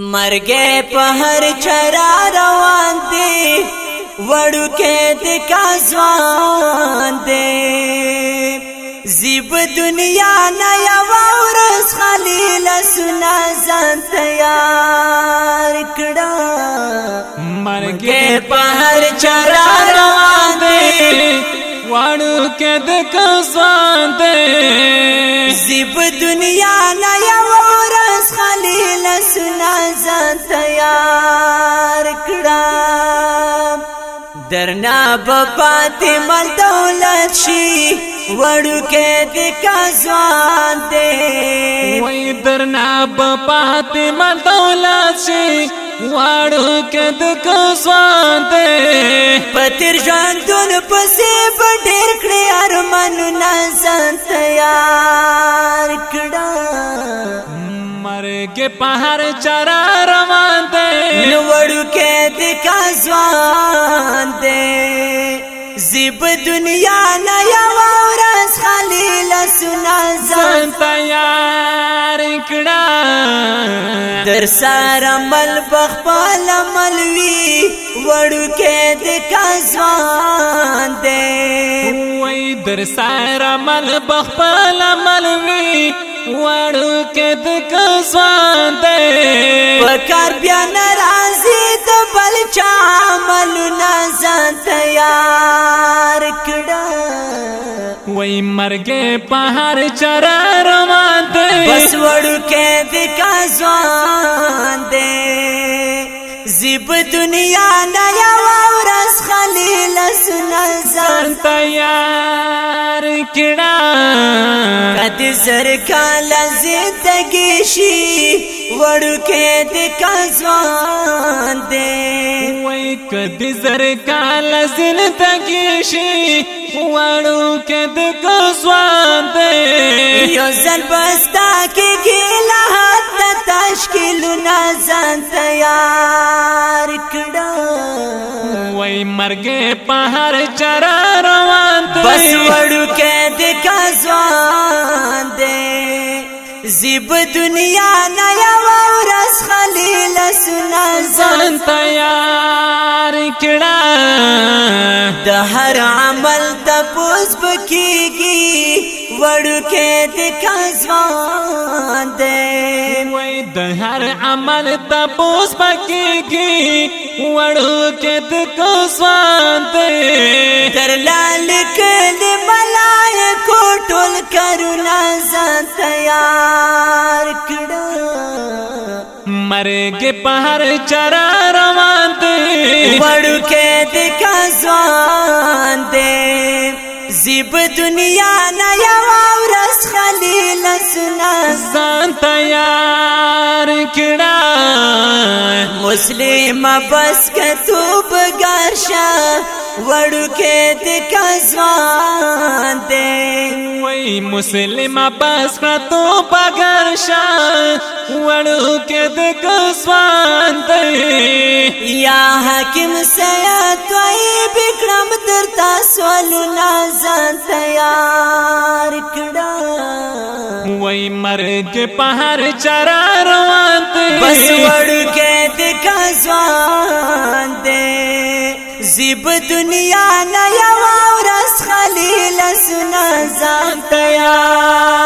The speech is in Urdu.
مرگے پہر چرا روان دے وڑو کے دکا زوان دے۔ زیب دنیا نیا وورس خلیل سنا زان تیار کڑا۔ مرگے پہر چرا روان دے۔ وڑو کے دکا زوان دے۔ زیب دنیا نیا وورس خلیل سنا زان تیار کڑا۔ درنا بپاتی مل دولت شی وڑو کے دکا زوان دے۔ وی درنا بپاتی مل دولت شی وڑو کے دکا زوان دے۔ پتر جان دون پسی بڑیر کڑی ارمانو نازان تیار۔ مرگ پہر چرا روان دے نوڑو کے دکا زوان دے زیب دنیا نیا وورس خلیل سنا زان تیار کڑا در سار مل بخپال ملوی وڑو کے دکا زوان دے وی در سار مل بخپل ملوی وڑو کے دکا زوان دے پکار بیا نرازی د بل چا عملو نازان تیار کڑا۔ وی مرگ پہر چرا روان دے۔ بس وڑو کے دکا زوان دے۔ زیب دنیا نیا وورس خلیل سنا زان تیار کڑا قد زر کالا زندگی شی وڑو کے دکا زوان دے. وی کدی زر کال زندگی شی وڑو کے دکا زوان دے. یو زن بستا گیلا حد تشکیل نازان تیار. کڑا وی مرگ پہر چرا روان دے۔ بس وڑو کے دکا زوان دے۔ زیب دنیا نیا وورس خلیل سنا زن تیار کڑا دہر عمل تپوس بکیگی۔ وڑو کے دکا زوان دے۔ وی دہر عمل تپوس پکی گی وڑو دکا زوان دے در لال کل ملائے کو ٹول کرونا زان تیار کڑا۔ مرگ پہر چرا روان دے وڑو کے دکا زوان دے زیب دنیا نیا وورس خلیل سنا۔ زان تیار۔ کڑا مسلم بس کا تو بگارشا وڑو کے دکا زوان دے۔ وی مسلم بس کا تو پگر شاہ وڑو کے دکا سوان دے۔ یا حکم سیا توئی بکرم درتا سوالو نازان تیار کڑا۔ وای مرګ په هر چر روان دے بس وڑو کے دکا زوان دے زیب دنیا نه یو ورځ خلیل سنا ځان تیار۔